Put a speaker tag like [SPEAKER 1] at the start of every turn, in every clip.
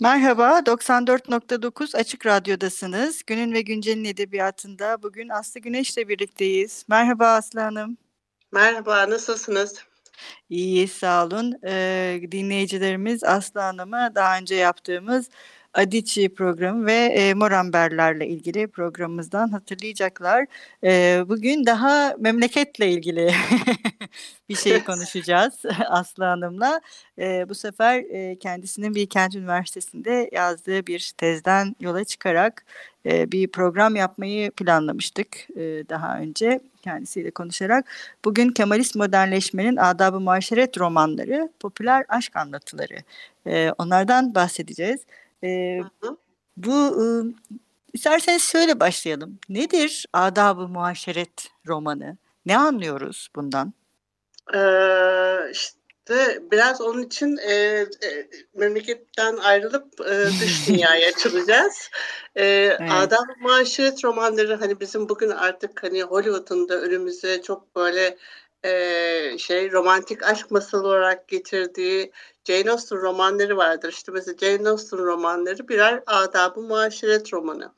[SPEAKER 1] Merhaba, 94.9 Açık Radyo'dasınız. Günün ve Güncel'in edebiyatında bugün Aslı Güneş'le birlikteyiz. Merhaba Aslı Hanım.
[SPEAKER 2] Merhaba, nasılsınız?
[SPEAKER 1] İyiyiz, sağ olun. Ee, dinleyicilerimiz Aslı Hanım'a daha önce yaptığımız Adichie programı ve e, Moramberlerle ilgili programımızdan hatırlayacaklar. E, bugün daha memleketle ilgili bir şey konuşacağız Aslı Hanım'la. E, bu sefer e, kendisinin Bilkent Üniversitesi'nde yazdığı bir tezden yola çıkarak e, bir program yapmayı planlamıştık e, daha önce kendisiyle konuşarak. Bugün Kemalist modernleşmenin adab-ı muaşeret romanları, popüler aşk anlatıları e, onlardan bahsedeceğiz. E, bu e, isterseniz şöyle başlayalım. Nedir adab-ı muaşeret romanı? Ne anlıyoruz bundan?
[SPEAKER 2] Ee, işte biraz onun için e, e, memleketten ayrılıp e, dış dünyaya açılacağız. E, evet. Adab-ı muaşeret romanları hani bizim bugün artık hani Hollywood'un da önümüze çok böyle e, şey romantik aşk masalı olarak getirdiği Jane Austen romanları vardır. İşte mesela Jane Austen romanları birer adab-ı muaşeret romanı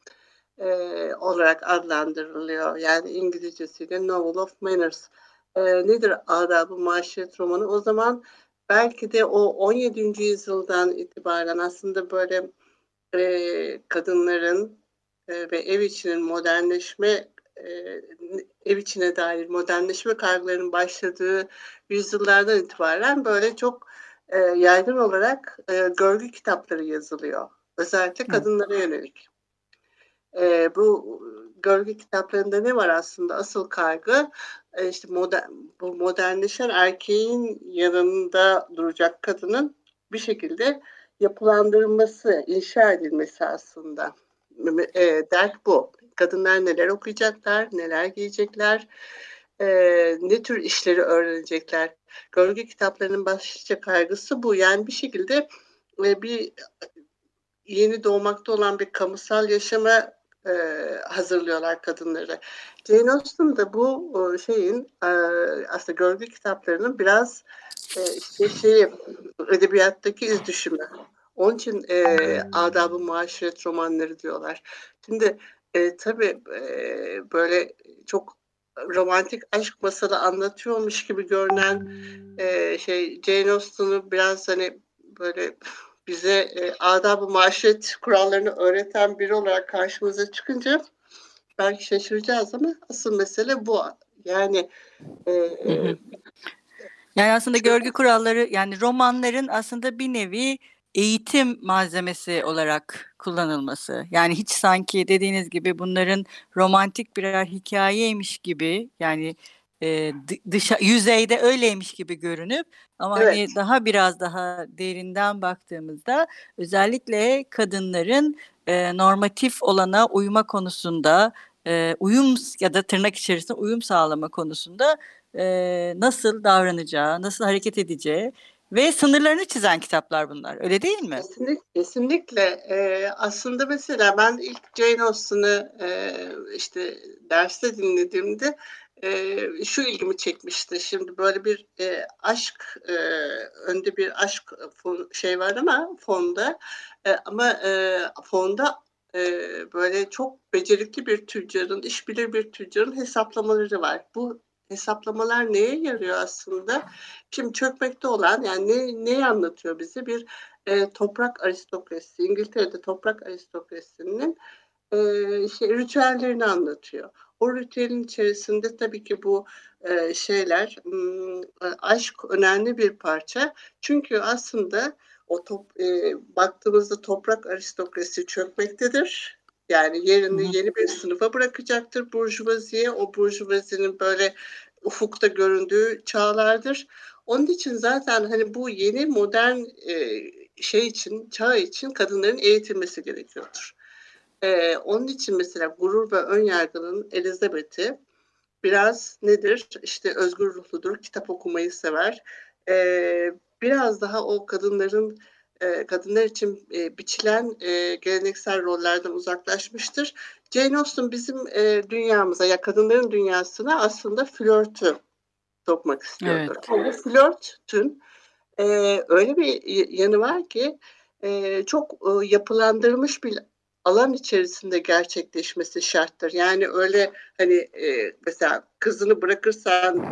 [SPEAKER 2] e, olarak adlandırılıyor. Yani İngilizcesiyle Novel of Manners. E, nedir adab-ı muaşeret romanı? O zaman belki de o 17. yüzyıldan itibaren aslında böyle e, kadınların e, ve ev içinin modernleşme ev içine dair modernleşme kaygılarının başladığı yüzyıllardan itibaren böyle çok e, yaygın olarak e, görgü kitapları yazılıyor. Özellikle kadınlara yönelik. E, bu görgü kitaplarında ne var aslında? Asıl kaygı e, işte modern, bu modernleşen erkeğin yanında duracak kadının bir şekilde yapılandırılması, inşa edilmesi aslında. E, dert bu. Kadınlar neler okuyacaklar, neler giyecekler, e, ne tür işleri öğrenecekler. Gölge kitaplarının başlıca kaygısı bu. Yani bir şekilde e, bir yeni doğmakta olan bir kamusal yaşama e, hazırlıyorlar kadınları. Jane Austen da bu e, şeyin e, aslında gölge kitaplarının biraz e, işte şeyi edebiyattaki iz düşümü. Onun için e, adab-ı muaşeret romanları diyorlar. Şimdi e, tabii e, böyle çok romantik aşk masalı anlatıyormuş gibi görünen e, şey Jane Austen'ı biraz hani böyle bize e, adab-ı maşret kurallarını öğreten biri olarak karşımıza çıkınca belki şaşıracağız ama asıl mesele bu. Yani e,
[SPEAKER 1] yani aslında görgü kuralları yani romanların aslında bir nevi eğitim malzemesi olarak kullanılması. Yani hiç sanki dediğiniz gibi bunların romantik birer hikayeymiş gibi yani e, dışa, yüzeyde öyleymiş gibi görünüp ama hani evet. hani daha biraz daha derinden baktığımızda özellikle kadınların e, normatif olana uyuma konusunda e, uyum ya da tırnak içerisinde uyum sağlama konusunda e, nasıl davranacağı, nasıl hareket edeceği ve sınırlarını çizen kitaplar bunlar. Öyle değil mi?
[SPEAKER 2] Kesinlikle. kesinlikle. Ee, aslında mesela ben ilk Jane Austen'ı e, işte derste dinlediğimde e, şu ilgimi çekmişti. Şimdi böyle bir e, aşk e, önde bir aşk fon, şey var ama fonda e, ama e, fonda e, böyle çok becerikli bir tüccarın, işbilir bir tüccarın hesaplamaları var. Bu hesaplamalar neye yarıyor aslında? Şimdi çökmekte olan yani ne, neyi anlatıyor bize? Bir e, toprak aristokrasisi, İngiltere'de toprak aristokrasisinin e, şey, ritüellerini anlatıyor. O ritüelin içerisinde tabii ki bu e, şeyler, aşk önemli bir parça. Çünkü aslında o top, e, baktığımızda toprak aristokrasi çökmektedir Yani yerini yeni bir sınıfa bırakacaktır burjuvaziye. O burjuvazinin böyle ufukta göründüğü çağlardır. Onun için zaten hani bu yeni modern e, şey için, çağ için kadınların eğitilmesi gerekiyordur. E, onun için mesela gurur ve ön yargının Elizabeth'i biraz nedir? İşte özgür ruhludur, kitap okumayı sever. E, biraz daha o kadınların e, kadınlar için e, biçilen e, geleneksel rollerden uzaklaşmıştır. Jane Austen bizim e, dünyamıza ya kadınların dünyasına aslında flörtü sokmak istiyordu. Evet. Bu flörtün e, öyle bir yanı var ki e, çok e, yapılandırılmış bir alan içerisinde gerçekleşmesi şarttır. Yani öyle hani e, mesela kızını bırakırsan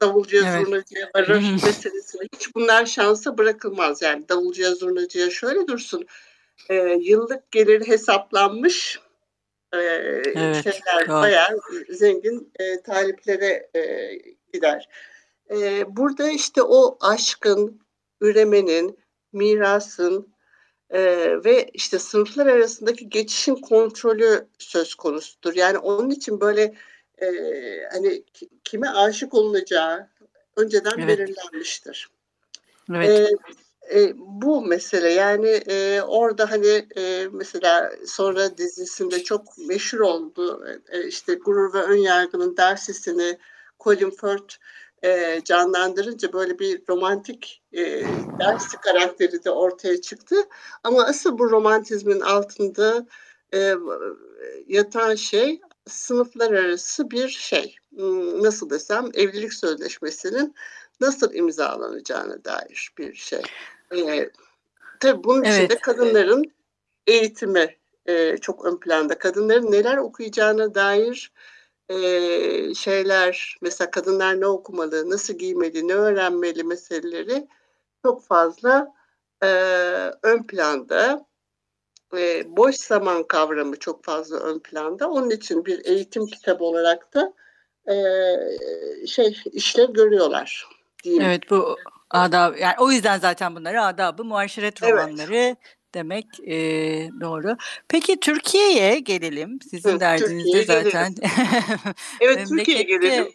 [SPEAKER 2] davulcuya evet. zurnacıya varır meselesine hiç bunlar şansa bırakılmaz. Yani davulcuya zurnacıya şöyle dursun e, yıllık gelir hesaplanmış e, evet, şeyler doğru. bayağı zengin e, taliplere e, gider. E, burada işte o aşkın, üremenin, mirasın e, ve işte sınıflar arasındaki geçişin kontrolü söz konusudur. Yani onun için böyle e, hani kime aşık olunacağı önceden evet. belirlenmiştir. Evet. E, e, bu mesele yani e, orada hani e, mesela sonra dizisinde çok meşhur oldu e, işte gurur ve ön yargının dersisini Colin Firth e, canlandırınca böyle bir romantik e, dersi karakteri de ortaya çıktı. Ama asıl bu romantizmin altında e, yatan şey sınıflar arası bir şey. Hmm, nasıl desem evlilik sözleşmesinin nasıl imzalanacağına dair bir şey. E, tabii bunun evet. içinde kadınların eğitimi e, çok ön planda. Kadınların neler okuyacağına dair e, şeyler, mesela kadınlar ne okumalı, nasıl giymeli, ne öğrenmeli meseleleri çok fazla e, ön planda. E, boş zaman kavramı çok fazla ön planda. Onun için bir eğitim kitabı olarak da e, şey işlev görüyorlar.
[SPEAKER 1] Diyeyim. Evet bu adab yani o yüzden zaten bunları adabı muaşeret romanları evet. demek e, doğru. Peki Türkiye'ye gelelim. Sizin derdinizde zaten.
[SPEAKER 2] evet Türkiye'ye gelelim.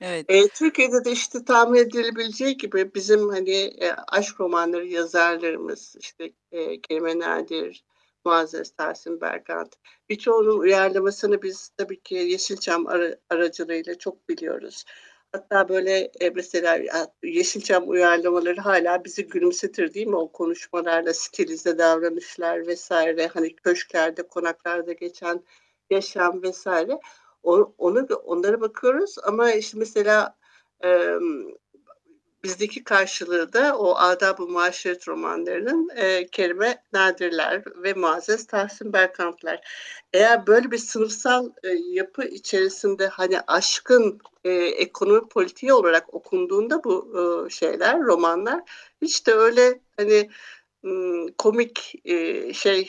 [SPEAKER 2] Evet. E, Türkiye'de de işte tahmin edilebileceği gibi bizim hani e, aşk romanları yazarlarımız işte e, Kerime Nadir, Muazzez Tahsin Berkant. Birçoğunun uyarlamasını biz tabii ki Yeşilçam ara, aracılığıyla çok biliyoruz. Hatta böyle e, mesela Yeşilçam uyarlamaları hala bizi gülümsetir değil mi? O konuşmalarla stilize davranışlar vesaire hani köşklerde, konaklarda geçen yaşam vesaire. Onu onlara bakıyoruz ama işte mesela e, bizdeki karşılığı da o adab-ı muaşeret romanlarının e, Kerime Nadirler ve Muazzez Tahsin Berkantlar. Eğer böyle bir sınıfsal e, yapı içerisinde hani aşkın e, ekonomi politiği olarak okunduğunda bu e, şeyler, romanlar hiç de öyle hani komik e, şey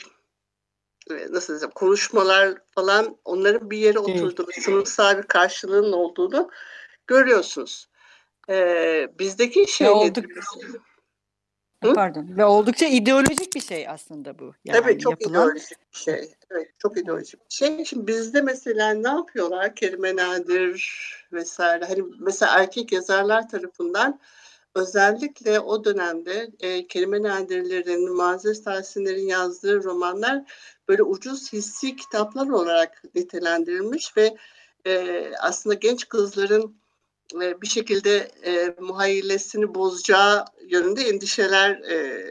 [SPEAKER 2] e, nasıl desem konuşmalar falan onların bir yere oturduğunu, sınıfsal bir karşılığının olduğunu görüyorsunuz. Ee, bizdeki şey
[SPEAKER 1] olduk... Hı? Pardon. Ve oldukça ideolojik bir şey aslında bu.
[SPEAKER 2] Yani Tabii çok yapılan... ideolojik bir şey. Evet, çok ideolojik bir şey. Şimdi bizde mesela ne yapıyorlar? Kerime Nadir vesaire. Hani mesela erkek yazarlar tarafından özellikle o dönemde e, Kerime Nadirlerin, Muazzez Tahsinler'in yazdığı romanlar böyle ucuz hissi kitaplar olarak nitelendirilmiş ve e, aslında genç kızların e, bir şekilde e, muhayyilesini bozacağı yönünde endişeler e,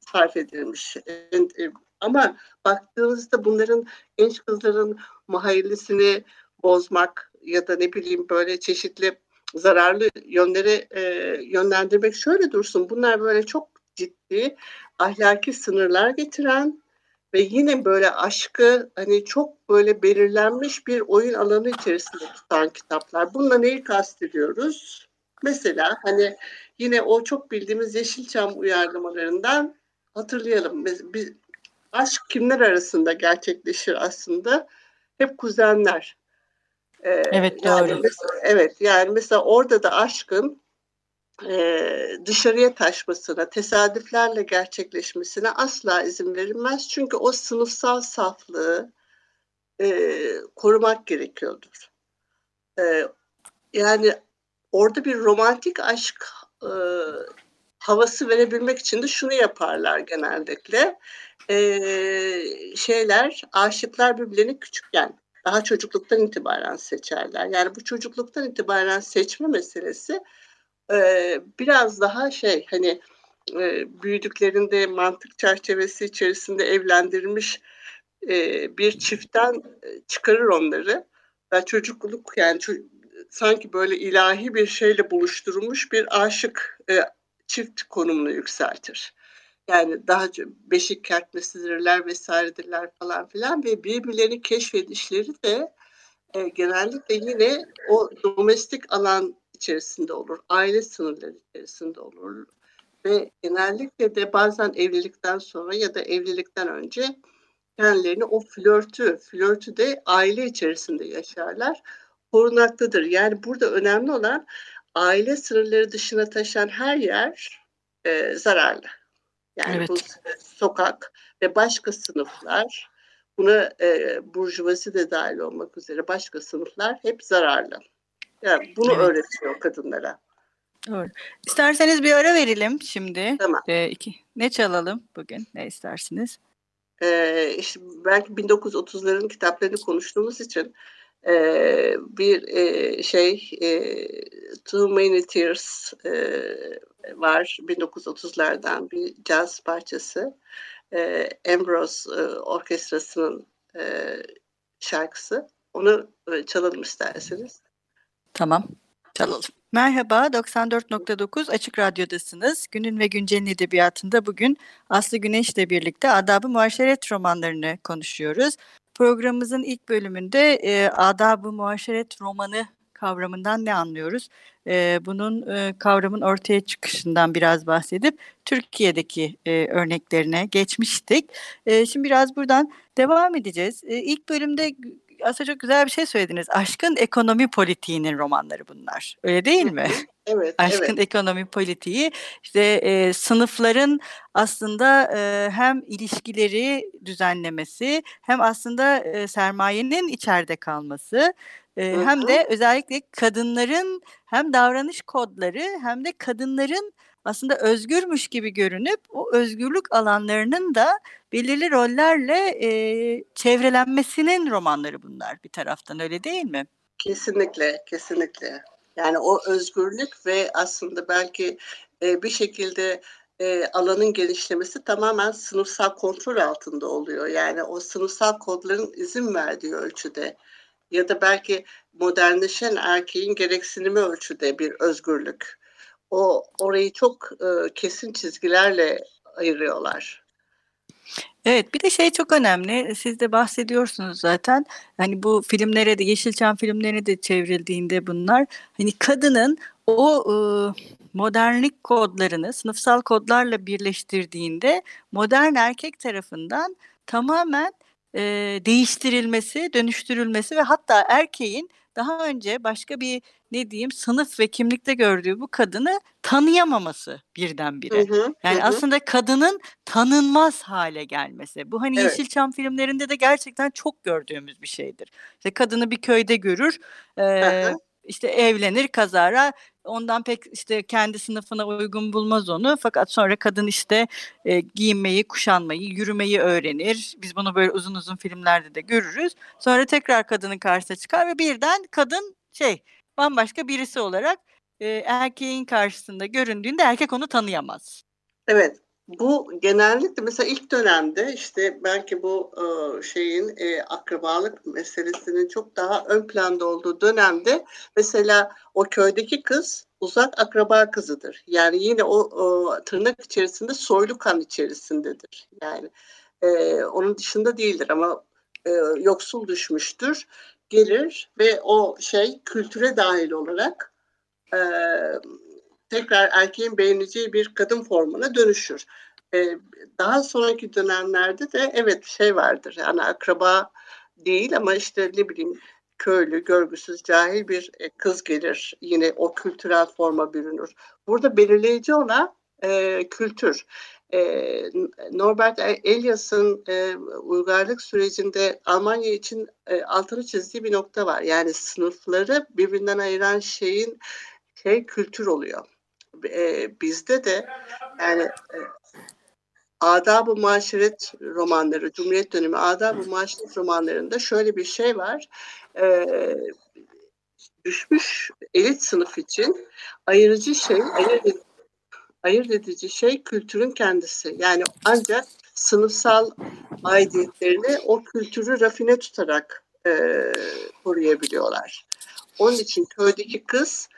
[SPEAKER 2] sarf edilmiş. E, e, ama baktığınızda bunların genç kızların muhayyilesini bozmak ya da ne bileyim böyle çeşitli zararlı yönleri e, yönlendirmek şöyle dursun. Bunlar böyle çok ciddi ahlaki sınırlar getiren ve yine böyle aşkı hani çok böyle belirlenmiş bir oyun alanı içerisinde tutan kitaplar. Bununla neyi kastediyoruz? Mesela hani yine o çok bildiğimiz Yeşilçam uyarlamalarından hatırlayalım. Biz, aşk kimler arasında gerçekleşir aslında? Hep kuzenler.
[SPEAKER 1] Ee, evet doğru.
[SPEAKER 2] Yani mesela, evet yani mesela orada da aşkın e, dışarıya taşmasına, tesadüflerle gerçekleşmesine asla izin verilmez. Çünkü o sınıfsal saflığı e, korumak gerekiyordur. E, yani orada bir romantik aşk e, havası verebilmek için de şunu yaparlar genellikle. E, şeyler, aşıklar birbirlerini küçükken, daha çocukluktan itibaren seçerler. Yani bu çocukluktan itibaren seçme meselesi biraz daha şey hani büyüdüklerinde mantık çerçevesi içerisinde evlendirilmiş bir çiftten çıkarır onları. Ve çocukluk yani sanki böyle ilahi bir şeyle buluşturulmuş bir aşık çift konumunu yükseltir. Yani daha beşik kertmesidirler vesairedirler falan filan ve birbirlerini keşfedişleri de e, genellikle yine o domestik alan içerisinde olur, aile sınırları içerisinde olur ve genellikle de bazen evlilikten sonra ya da evlilikten önce kendilerini o flörtü, flörtü de aile içerisinde yaşarlar korunaklıdır. Yani burada önemli olan aile sınırları dışına taşan her yer e, zararlı. Yani evet. bu sokak ve başka sınıflar buna e, burjuvazi de dahil olmak üzere başka sınıflar hep zararlı. Bunu evet. öğretiyor kadınlara.
[SPEAKER 1] Doğru. İsterseniz bir ara verelim şimdi. Tamam. Ee, iki. Ne çalalım bugün? Ne istersiniz?
[SPEAKER 2] Ee, işte belki 1930'ların kitaplarını konuştuğumuz için e, bir e, şey e, Too Many Tears e, var 1930'lardan bir caz parçası e, Ambrose e, Orkestrası'nın e, şarkısı onu e, çalalım isterseniz.
[SPEAKER 1] Tamam çalalım. Merhaba, 94.9 Açık Radyo'dasınız. Günün ve Güncel'in edebiyatında bugün Aslı Güneş ile birlikte Adab-ı Muaşeret romanlarını konuşuyoruz. Programımızın ilk bölümünde e, adab-ı muaşeret romanı kavramından ne anlıyoruz? E, bunun e, kavramın ortaya çıkışından biraz bahsedip Türkiye'deki e, örneklerine geçmiştik. E, şimdi biraz buradan devam edeceğiz. E, ilk bölümde aslında çok güzel bir şey söylediniz. Aşkın ekonomi politiğinin romanları bunlar. Öyle değil mi?
[SPEAKER 2] Evet.
[SPEAKER 1] Aşkın
[SPEAKER 2] evet.
[SPEAKER 1] ekonomi politiği işte e, sınıfların aslında e, hem ilişkileri düzenlemesi hem aslında e, sermayenin içeride kalması e, hem de özellikle kadınların hem davranış kodları hem de kadınların aslında özgürmüş gibi görünüp o özgürlük alanlarının da belirli rollerle e, çevrelenmesinin romanları bunlar bir taraftan öyle değil mi?
[SPEAKER 2] Kesinlikle, kesinlikle. Yani o özgürlük ve aslında belki e, bir şekilde e, alanın genişlemesi tamamen sınıfsal kontrol altında oluyor. Yani o sınıfsal kodların izin verdiği ölçüde ya da belki modernleşen erkeğin gereksinimi ölçüde bir özgürlük. O orayı çok e, kesin çizgilerle ayırıyorlar.
[SPEAKER 1] Evet bir de şey çok önemli siz de bahsediyorsunuz zaten hani bu filmlere de Yeşilçam filmlerine de çevrildiğinde bunlar hani kadının o e, modernlik kodlarını sınıfsal kodlarla birleştirdiğinde modern erkek tarafından tamamen e, değiştirilmesi, dönüştürülmesi ve hatta erkeğin daha önce başka bir ne diyeyim sınıf ve kimlikte gördüğü bu kadını tanıyamaması birdenbire. Hı hı, yani hı. aslında kadının tanınmaz hale gelmesi. Bu hani evet. Yeşilçam filmlerinde de gerçekten çok gördüğümüz bir şeydir. İşte kadını bir köyde görür. E, işte evlenir kazara ondan pek işte kendi sınıfına uygun bulmaz onu fakat sonra kadın işte e, giyinmeyi, kuşanmayı, yürümeyi öğrenir. Biz bunu böyle uzun uzun filmlerde de görürüz. Sonra tekrar kadının karşısına çıkar ve birden kadın şey bambaşka birisi olarak e, erkeğin karşısında göründüğünde erkek onu tanıyamaz.
[SPEAKER 2] Evet. Bu genellikle mesela ilk dönemde işte belki bu e, şeyin e, akrabalık meselesinin çok daha ön planda olduğu dönemde mesela o köydeki kız uzak akraba kızıdır. Yani yine o, o tırnak içerisinde soylu kan içerisindedir. Yani e, onun dışında değildir ama e, yoksul düşmüştür. Gelir ve o şey kültüre dahil olarak e, tekrar erkeğin beğeneceği bir kadın formuna dönüşür. E, daha sonraki dönemlerde de evet şey vardır yani akraba değil ama işte ne bileyim köylü, görgüsüz, cahil bir e, kız gelir. Yine o kültürel forma bürünür. Burada belirleyici olan e, kültür. E, Norbert Elias'ın e, uygarlık sürecinde Almanya için e, altını çizdiği bir nokta var. Yani sınıfları birbirinden ayıran şeyin şey kültür oluyor. E, bizde de yani e, Adab-ı Maşeret romanları, Cumhuriyet dönemi Adab-ı Maşeret romanlarında şöyle bir şey var. Ee, düşmüş elit sınıf için ayırıcı şey, ayırt, ayırt edici şey kültürün kendisi. Yani ancak sınıfsal aidiyetlerini o kültürü rafine tutarak e, koruyabiliyorlar. Onun için köydeki kız e,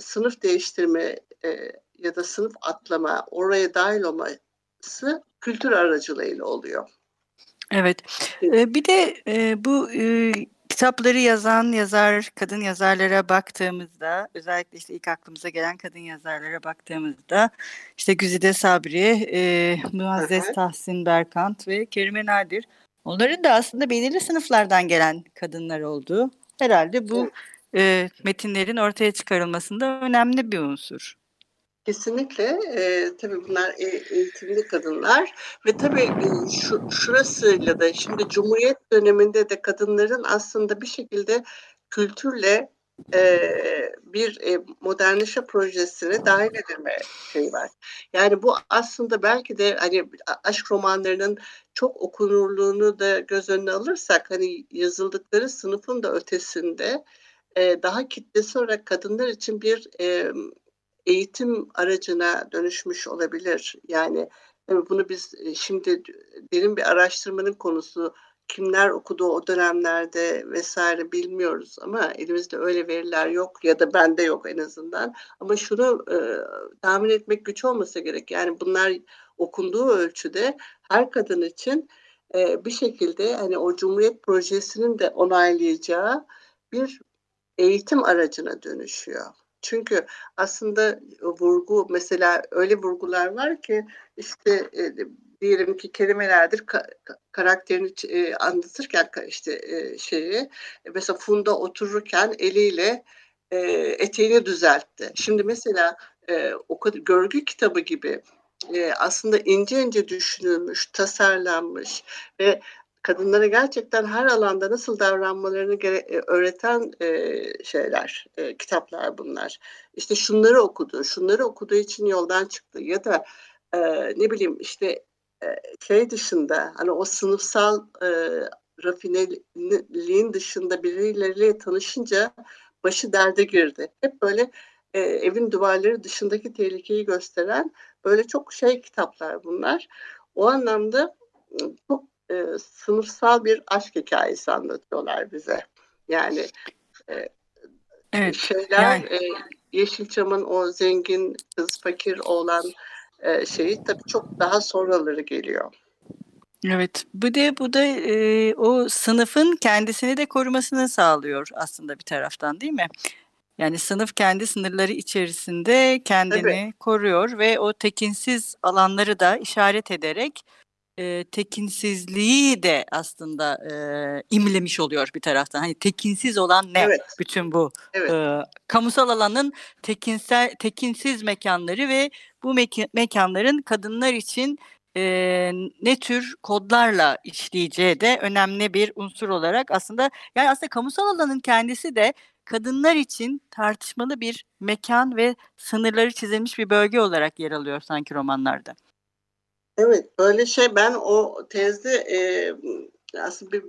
[SPEAKER 2] sınıf değiştirme e, ya da sınıf atlama, oraya dahil olması kültür aracılığıyla oluyor.
[SPEAKER 1] Evet. Ee, bir de e, bu e, kitapları yazan yazar, kadın yazarlara baktığımızda, özellikle işte ilk aklımıza gelen kadın yazarlara baktığımızda, işte Güzide Sabri, e, Muazzez Tahsin Berkant ve Kerime Nadir, onların da aslında belirli sınıflardan gelen kadınlar olduğu herhalde bu e, metinlerin ortaya çıkarılmasında önemli bir unsur.
[SPEAKER 2] Kesinlikle. E, tabii bunlar e, eğitimli kadınlar ve tabii e, şu, şurasıyla da şimdi Cumhuriyet döneminde de kadınların aslında bir şekilde kültürle e, bir e, modernleşme projesine dahil edilme şeyi var. Yani bu aslında belki de hani aşk romanlarının çok okunurluğunu da göz önüne alırsak hani yazıldıkları sınıfın da ötesinde e, daha kitlesi olarak kadınlar için bir e, eğitim aracına dönüşmüş olabilir. Yani bunu biz e, şimdi derin bir araştırmanın konusu kimler okudu o dönemlerde vesaire bilmiyoruz ama elimizde öyle veriler yok ya da bende yok en azından. Ama şunu e, tahmin etmek güç olmasa gerek. Yani bunlar okunduğu ölçüde her kadın için e, bir şekilde hani o Cumhuriyet projesinin de onaylayacağı bir eğitim aracına dönüşüyor. Çünkü aslında vurgu mesela öyle vurgular var ki işte e, diyelim ki kelimelerdir ka, karakterini e, anlatırken işte e, şeyi mesela Funda otururken eliyle e, eteğini düzeltti. Şimdi mesela e, o kadar görgü kitabı gibi e, aslında ince ince düşünülmüş, tasarlanmış ve kadınlara gerçekten her alanda nasıl davranmalarını e, öğreten e, şeyler, e, kitaplar bunlar. İşte şunları okudu, şunları okuduğu için yoldan çıktı ya da e, ne bileyim işte e, şey dışında hani o sınıfsal e, rafineliğin dışında birileriyle tanışınca başı derde girdi. Hep böyle e, evin duvarları dışındaki tehlikeyi gösteren böyle çok şey kitaplar bunlar. O anlamda çok e, sınıfsal bir aşk hikayesi anlatıyorlar bize. Yani e, evet, şeyler yani. e, Yeşilçam'ın o zengin kız fakir olan e, şeyi tabii çok daha sonraları geliyor.
[SPEAKER 1] Evet, bu da bu da e, o sınıfın kendisini de korumasını sağlıyor aslında bir taraftan değil mi? Yani sınıf kendi sınırları içerisinde kendini Tabii. koruyor ve o tekinsiz alanları da işaret ederek e, tekinsizliği de aslında e, imlemiş oluyor bir taraftan. Hani tekinsiz olan ne? Evet. Bütün bu evet. e, kamusal alanın tekinsel tekinsiz mekanları ve bu meka- mekanların kadınlar için e, ne tür kodlarla işleyeceği de önemli bir unsur olarak aslında yani aslında kamusal alanın kendisi de kadınlar için tartışmalı bir mekan ve sınırları çizilmiş bir bölge olarak yer alıyor sanki romanlarda.
[SPEAKER 2] Evet, böyle şey ben o tezde e, aslında bir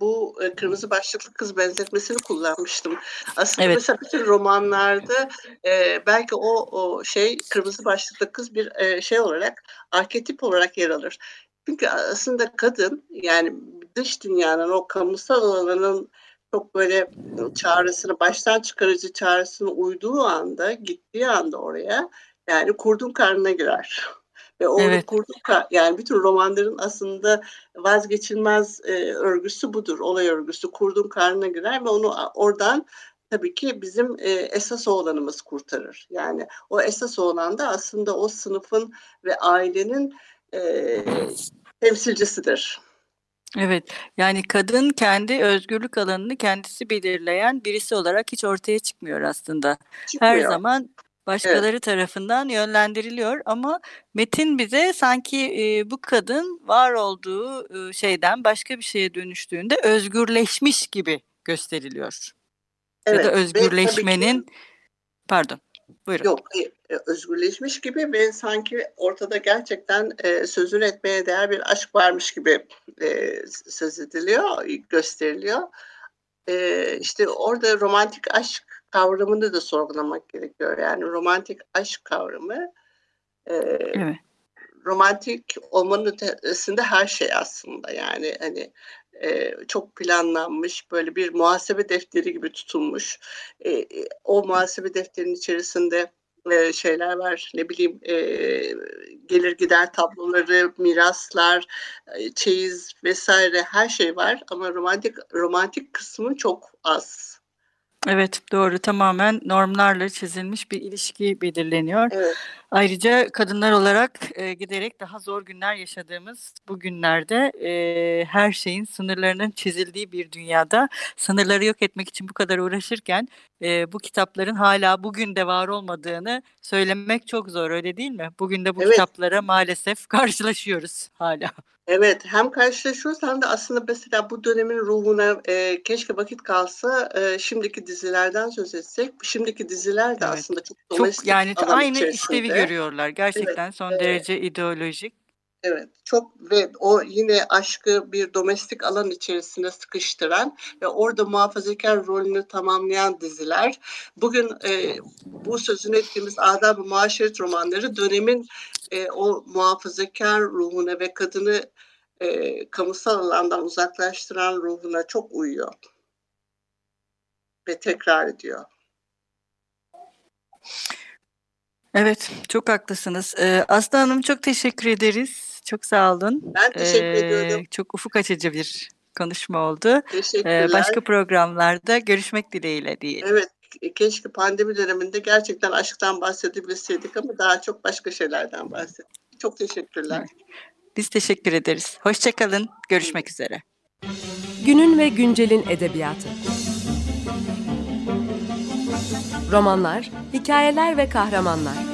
[SPEAKER 2] bu e, kırmızı başlıklı kız benzetmesini kullanmıştım. Aslında evet. mesela bütün romanlarda e, belki o o şey kırmızı başlıklı kız bir e, şey olarak arketip olarak yer alır. Çünkü aslında kadın yani dış dünyanın o kamusal alanın çok böyle çağrısını baştan çıkarıcı çağrısını uyduğu anda gittiği anda oraya yani kurdun karnına girer. Ve o evet. kurduk yani bütün romanların aslında vazgeçilmez e, örgüsü budur. Olay örgüsü kurdun karnına girer ve onu oradan tabii ki bizim e, esas oğlanımız kurtarır. Yani o esas oğlan da aslında o sınıfın ve ailenin e, temsilcisidir.
[SPEAKER 1] Evet, yani kadın kendi özgürlük alanını kendisi belirleyen birisi olarak hiç ortaya çıkmıyor aslında. Çıkmıyor. Her zaman başkaları evet. tarafından yönlendiriliyor ama metin bize sanki e, bu kadın var olduğu e, şeyden başka bir şeye dönüştüğünde özgürleşmiş gibi gösteriliyor. Evet, ya da özgürleşmenin ki, pardon buyurun.
[SPEAKER 2] Yok e, özgürleşmiş gibi ve sanki ortada gerçekten e, sözün etmeye değer bir aşk varmış gibi e, söz ediliyor, gösteriliyor. E, işte orada romantik aşk kavramını da sorgulamak gerekiyor. Yani romantik aşk kavramı e, evet. romantik olmanın ötesinde her şey aslında. Yani hani e, çok planlanmış böyle bir muhasebe defteri gibi tutulmuş. E, o muhasebe defterinin içerisinde e, şeyler var ne bileyim e, gelir gider tabloları, miraslar, e, çeyiz vesaire her şey var ama romantik romantik kısmı çok az.
[SPEAKER 1] Evet doğru tamamen normlarla çizilmiş bir ilişki belirleniyor. Evet. Ayrıca kadınlar olarak e, giderek daha zor günler yaşadığımız bu günlerde e, her şeyin sınırlarının çizildiği bir dünyada sınırları yok etmek için bu kadar uğraşırken e, bu kitapların hala bugün de var olmadığını söylemek çok zor öyle değil mi? Bugün de bu evet. kitaplara maalesef karşılaşıyoruz hala.
[SPEAKER 2] Evet, hem karşılaşıyoruz hem de aslında mesela bu dönemin ruhuna e, keşke vakit kalsa e, şimdiki dizilerden söz etsek. Şimdiki diziler de evet. aslında çok
[SPEAKER 1] çok, yani aynı içerisinde. işlevi görüyorlar. Gerçekten evet, son evet. derece ideolojik.
[SPEAKER 2] Evet, çok ve o yine aşkı bir domestik alan içerisine sıkıştıran ve orada muhafazakar rolünü tamamlayan diziler. Bugün e, bu sözünü ettiğimiz adab-ı muaşeret romanları dönemin e, o muhafazakar ruhuna ve kadını e, kamusal alandan uzaklaştıran ruhuna çok uyuyor ve tekrar ediyor.
[SPEAKER 1] Evet, çok haklısınız. Ee, Aslı Hanım çok teşekkür ederiz. Çok sağ olun.
[SPEAKER 2] Ben teşekkür ee, ediyorum.
[SPEAKER 1] Çok ufuk açıcı bir konuşma oldu. Teşekkürler. Ee, başka programlarda görüşmek dileğiyle diyelim.
[SPEAKER 2] Evet, keşke pandemi döneminde gerçekten aşktan bahsedebilseydik ama daha çok başka şeylerden bahsettik. Çok teşekkürler.
[SPEAKER 1] Biz teşekkür ederiz. Hoşçakalın. Görüşmek üzere.
[SPEAKER 3] Günün ve güncelin edebiyatı. Romanlar, hikayeler ve kahramanlar.